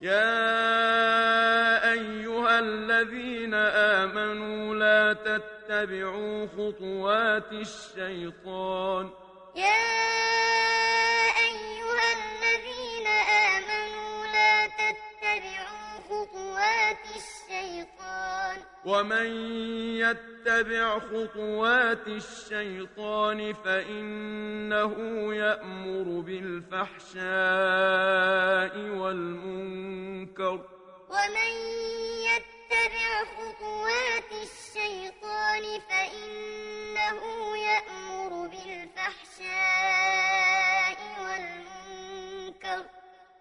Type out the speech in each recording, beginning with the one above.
يا أيها الذين آمنوا لا تتبعوا خطوات الشيطان. يا ومن يتبع خطوات الشيطان فإنه يأمر بالفحشاء والمنكر. ومن يتبع خطوات الشيطان فإنه يأمر بالفحشاء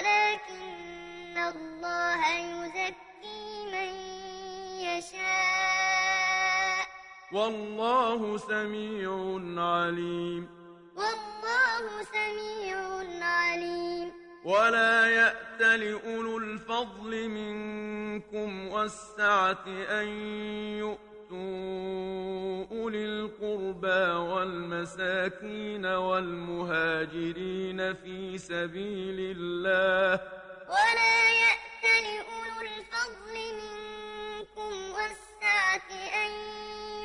ولكن الله يزكي من يشاء. والله سميع عليم. والله سميع عليم. ولا يأت لأولو الفضل منكم والسعة أن يؤتوا أولي القربى والمساكين والمهاجرين في سبيل الله. ولا يأت لأولو الفضل منكم والسعة أن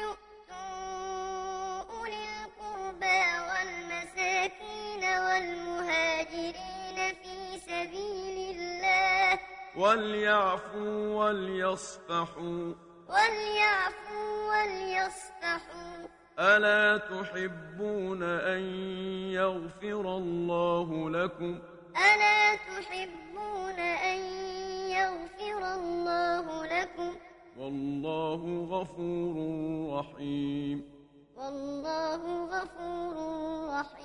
يؤتوا أولي القربى والمساكين والمهاجرين في سبيل الله. وليعفوا وليصفحوا. وليعفوا ألا تحبون أن يغفر الله لكم؟ ألا تحبون أن يغفر الله لكم؟ والله غفور رحيم. والله غفور رحيم.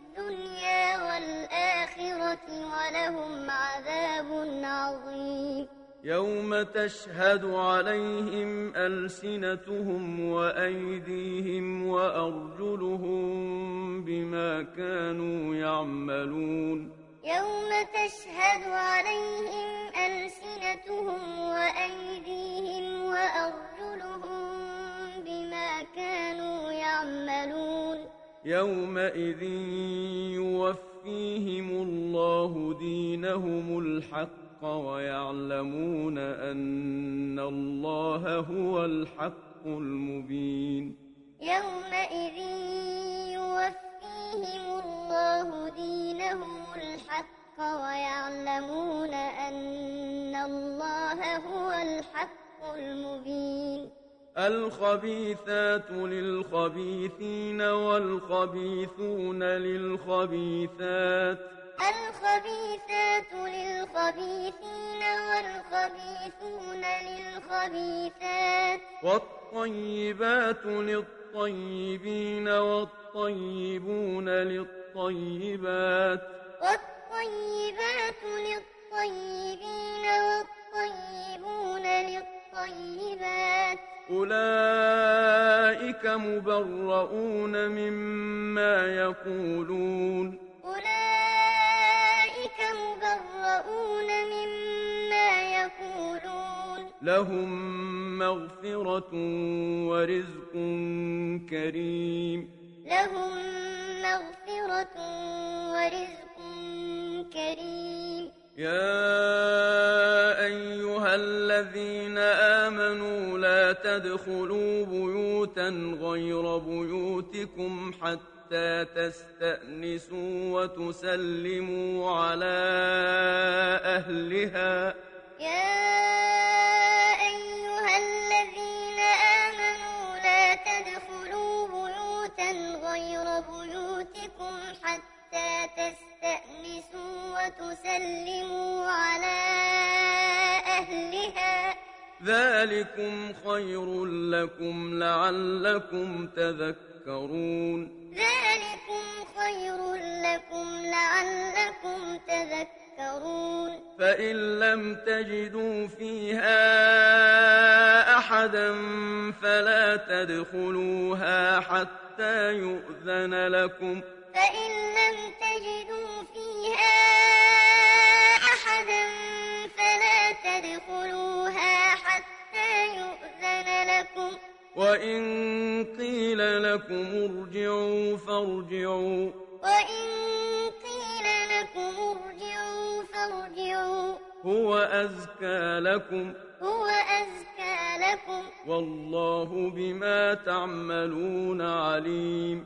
والآخرة ولهم عذاب عظيم. يوم تشهد عليهم ألسنتهم وأيديهم وأرجلهم بما كانوا يعملون. يوم تشهد عليهم ألسنتهم وأيديهم وأرجلهم بما كانوا يعملون. يومئذ يوفيهم الله دينهم الحق ويعلمون أن الله هو الحق المبين يومئذ يوفيهم الله دينهم الحق ويعلمون أن الله هو الحق المبين الخبيثات للخبيثين والخبيثون للخبيثات. الخبيثات للخبيثين والخبيثون للخبيثات. والطيبات للطيبين والطيبون للطيبات. والطيبات للطيبين والطيبون للطيبات. أولئك مبرؤون مما يقولون. أولئك مبرؤون مما يقولون. لهم مغفرة ورزق كريم. لهم مغفرة ورزق كريم. يا أيها الذين آمنوا لا تدخلوا بيوتا غير بيوتكم حتى تستأنسوا وتسلموا على أهلها يا وتسلموا على أهلها. ذلكم خير لكم لعلكم تذكرون. ذلكم خير لكم لعلكم تذكرون. فإن لم تجدوا فيها أحدا فلا تدخلوها حتى يؤذن لكم. فإن لم تجدوا أحدا فلا تدخلوها حتى يؤذن لكم وإن قيل لكم ارجعوا فارجعوا وإن قيل لكم ارجعوا فارجعوا هو أزكى لكم هو أزكى لكم والله بما تعملون عليم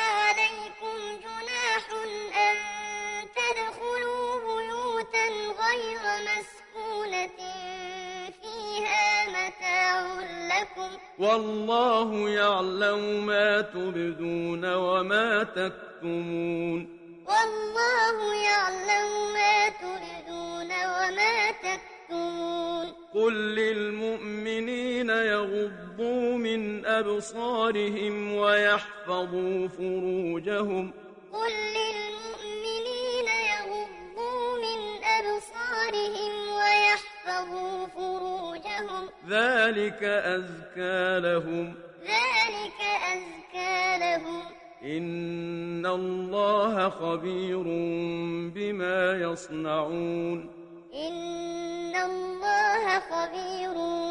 والله يعلم ما تبدون وما تكتمون. والله يعلم ما تبدون وما تكتمون. قل للمؤمنين يغضوا من أبصارهم ويحفظوا فروجهم. قل للمؤمنين يغضوا من أبصارهم ويحفظوا فروجهم ذلك أزكى لهم ذلك أزكى لهم إن الله خبير بما يصنعون إن الله خبير بما يصنعون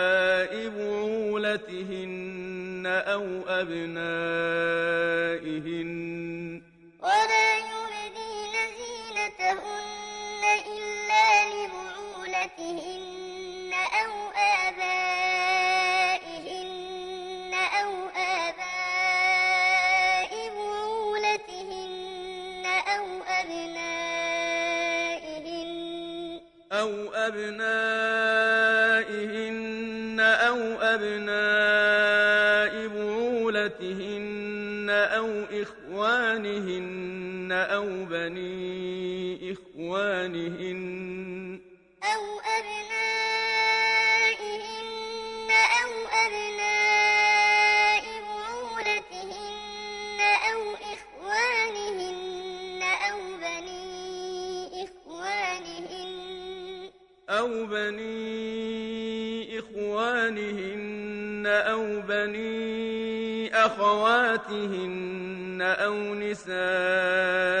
أو أبنائهن أو بني إخوانهن أو بني أخواتهن أو نسائهن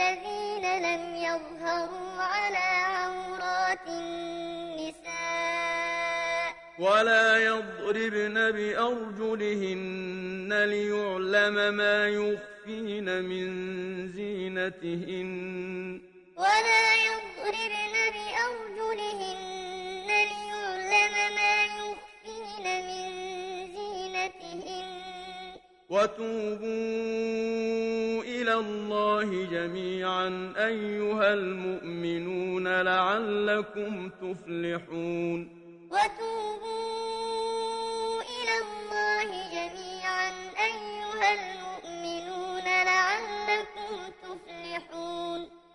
الذين لم يظهروا على عورات النساء. ولا يضربن بأرجلهن ليعلم ما يخفين من زينتهن. ولا يضربن بأرجلهن ليعلم ما يخفين من زينتهن. وتوبوا إلى الله جميعا أيها المؤمنون لعلكم تفلحون. وتوبوا إلى الله جميعا أيها المؤمنون.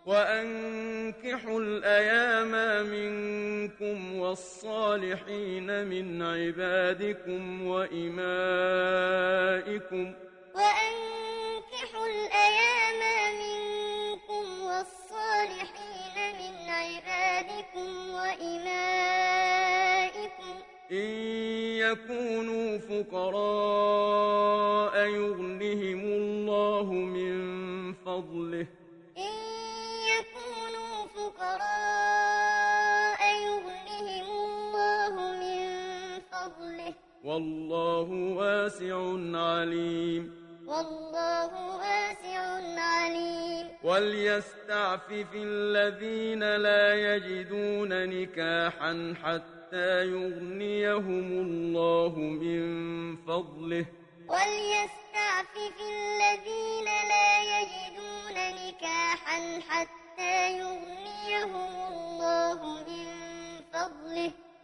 وأنكحوا الأيام منكم والصالحين من عبادكم وإمائكم وأنكحوا الأيام منكم والصالحين من عبادكم وإمائكم إن يكونوا فقراء يغنهم الله من فضله والله واسع عليم. والله واسع عليم. وليستعفف الذين لا يجدون نكاحا حتى يغنيهم الله من فضله. وليستعفف الذين لا يجدون نكاحا حتى يغنيهم الله من فضله.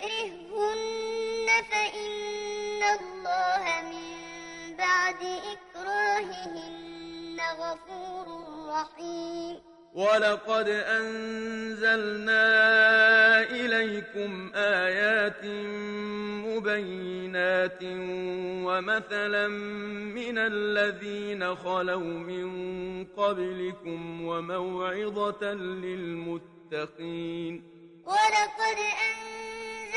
يكرههن فإن الله من بعد إكراههن غفور رحيم ولقد أنزلنا إليكم آيات مبينات ومثلا من الذين خلوا من قبلكم وموعظة للمتقين ولقد أنزلنا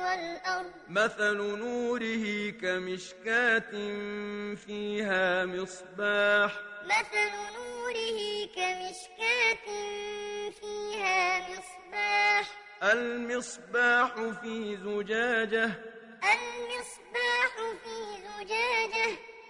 والأرض. مثل نوره كمشكاة فيها مصباح. مثل نوره كمشكاة فيها مصباح. المصباح في زجاجة. المصباح في زجاجة.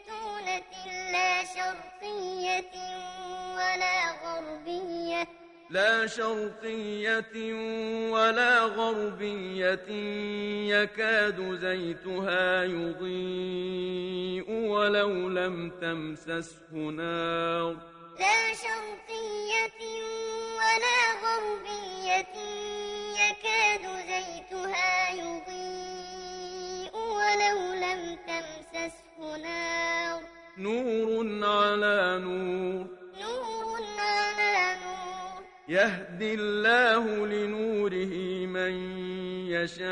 زيتونة لا شرقية ولا غربية. لا شرقية ولا غربية. يكاد زيتها يضيء ولو لم تمسسه نار. لا شرقية ولا غربية. يكاد زيتها يضيء ولو لم تمسسه نار. نور على نور. نور على نور. يهدي الله لنوره من يشاء.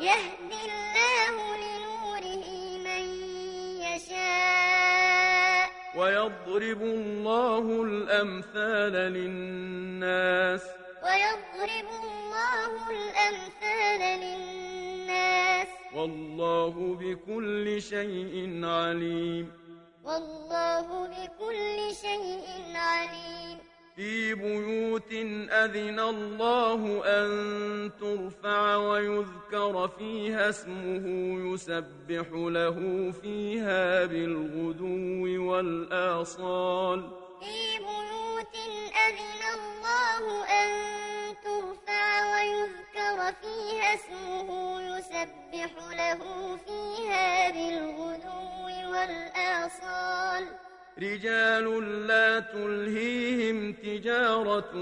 يهدي الله لنوره من يشاء. ويضرب الله الأمثال للناس. ويضرب الله الأمثال للناس. والله بكل شيء عليم. والله بكل شيء عليم. في بيوت أذن الله أن ترفع ويذكر فيها اسمه يسبح له فيها بالغدو والآصال. ويذكر فيها اسمه يسبح له فيها بالغدو والآصال. رجال لا تلهيهم تجارة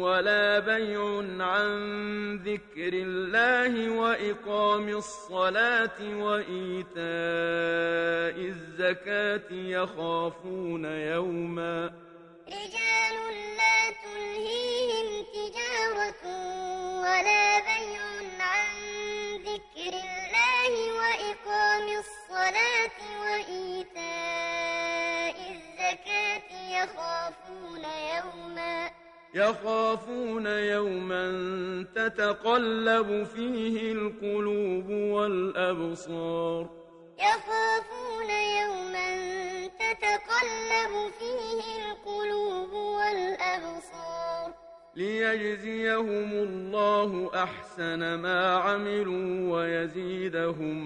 ولا بيع عن ذكر الله وإقام الصلاة وإيتاء الزكاة يخافون يوما. رجال لا تلهيهم تجارة ولا بيع عن ذكر الله وإقام الصلاة وإيتاء الزكاة يخافون يوما يخافون يوما تتقلب فيه القلوب والأبصار. يخافون يوما تتقلب فيه القلوب والأبصار. ليجزيهم الله أحسن ما عملوا ويزيدهم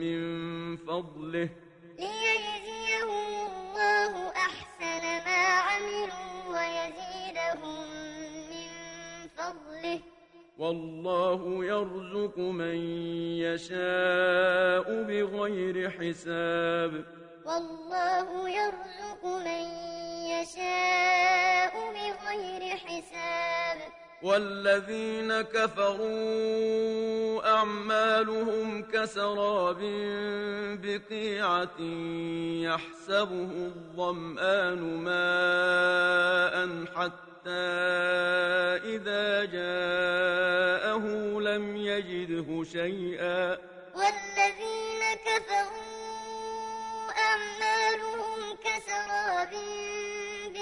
من فضله ليجزيهم الله أحسن ما عملوا ويزيدهم من فضله والله يرزق من يشاء بغير حساب والله يرزق من يشاء بغير حساب والذين كفروا أعمالهم كسراب بقيعة يحسبه الظمآن ماء حتى إذا جاءه لم يجده شيئا. والذين كفروا أعمالهم كسراب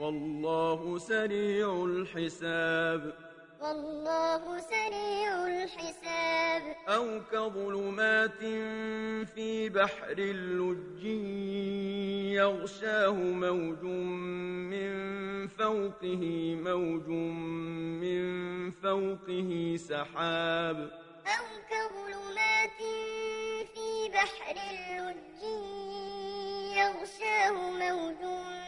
والله سريع الحساب. والله سريع الحساب. أو كظلمات في بحر اللج يغشاه موج من فوقه موج من فوقه سحاب. أو كظلمات في بحر اللج يغشاه موج من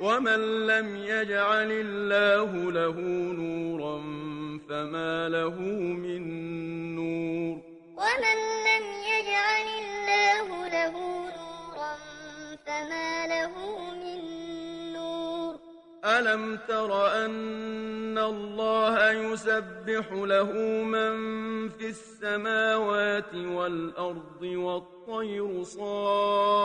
ومن لم يجعل الله له نورا فما له من نور ومن لم يجعل الله له نورا فما له من نور ألم تر أن الله يسبح له من في السماوات والأرض والطير صافات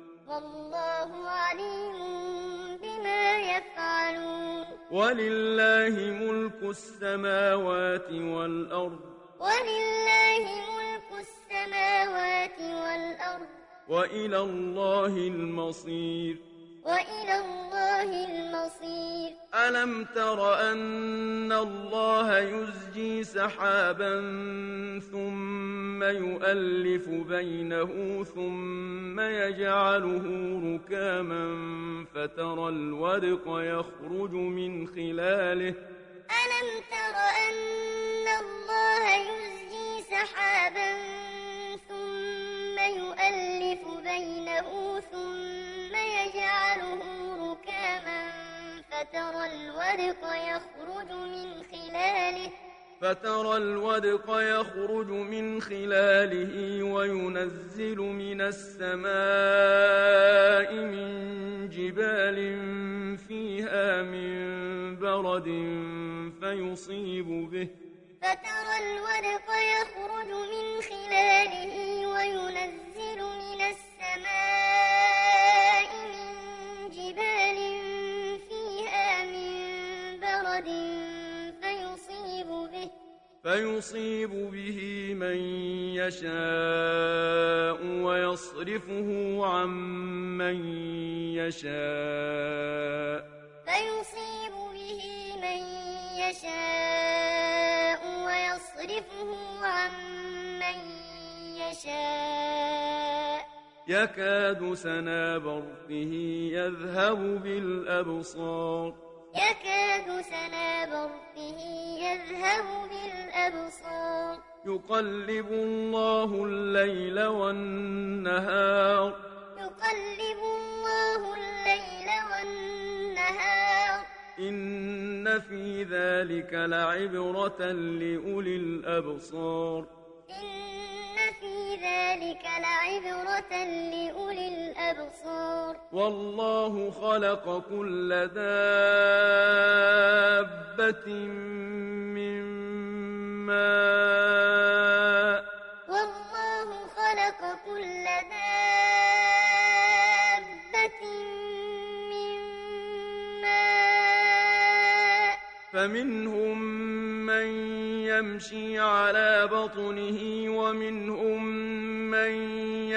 والله عليم بما يفعلون. ولله ملك السماوات والأرض. ولله ملك السماوات والأرض. وإلى الله المصير. وإلى الله المصير. ألم تر أن الله يزجي سحابا ثم يؤلف بينه ثم يجعله ركاما فترى الودق يخرج من خلاله. ألم تر أن الله يزجي سحابا ثم يؤلف بينه ثم فترى الودق يخرج من خلاله فترى الودق يخرج من خلاله وينزل من السماء من جبال فيها من برد فيصيب به فترى الودق يخرج من خلاله وينزل من السماء فيصيب به من يشاء ويصرفه عن من يشاء. فيصيب به من يشاء ويصرفه عن من يشاء. يكاد سنا برقه يذهب بالأبصار. يكاد سنا برقه يذهب بالأبصار. يقلب الله الليل والنهار. يقلب الله الليل والنهار. إن في ذلك لعبرة لأولي الأبصار. إن ذلك لعبرة لأولي الأبصار. والله خلق كل دابة من ماء. والله خلق كل دابة من ماء. فمنهم من يمشي على بطنه ومنهم من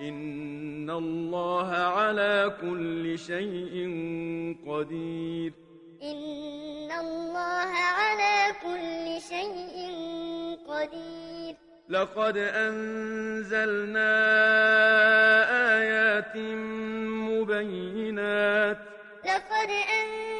إن الله على كل شيء قدير إن الله على كل شيء قدير لقد أنزلنا آيات مبينات لقد أنزلنا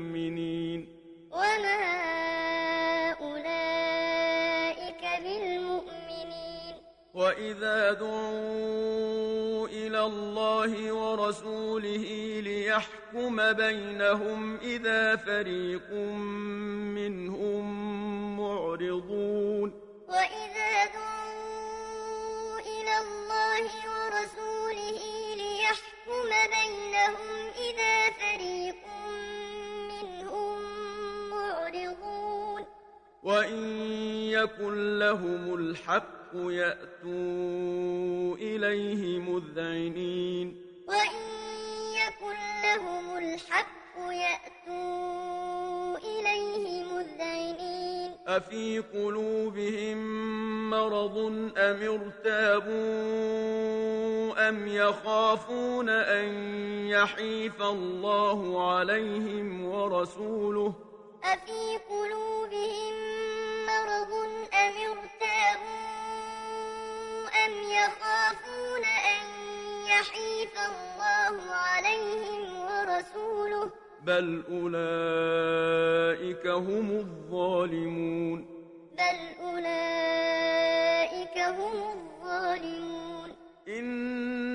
وإذا دعوا إلى الله ورسوله ليحكم بينهم إذا فريق منهم معرضون. وإذا دعوا إلى الله ورسوله ليحكم بينهم إذا فريق منهم معرضون. وإن يكن لهم الحق يأتوا إليه مذعنين. وإن يكن لهم الحق يأتوا إليه مذعنين. أفي قلوبهم مرض أم ارتابوا أم يخافون أن يحيف الله عليهم ورسوله؟ أفي قلوبهم يخافون أن يحيف الله عليهم ورسوله. بل أولئك هم الظالمون. بل أولئك هم الظالمون.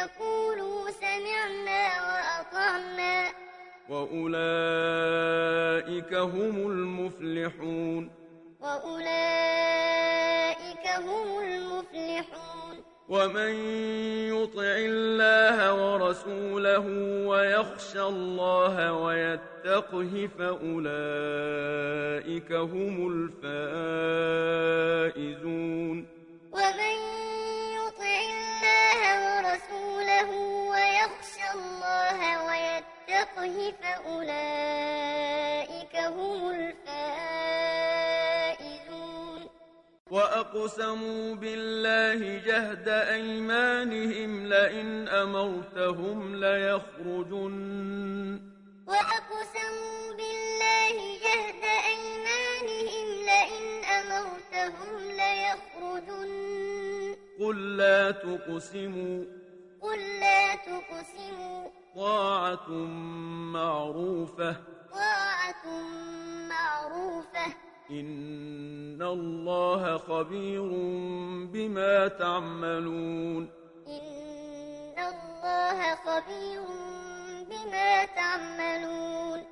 يقولوا سمعنا وأطعنا. وأولئك هم المفلحون. وأولئك هم المفلحون. ومن يطع الله ورسوله ويخشى الله ويتقه فأولئك هم الفائزون. وأقسموا بالله جهد أيمانهم لئن أمرتهم ليخرجن وأقسموا بالله جهد أيمانهم لئن أمرتهم ليخرجن قل لا تقسموا قل لا تقسموا طاعة معروفة طاعة معروفة إن الله خبير بما تعملون إن الله خبير بما تعملون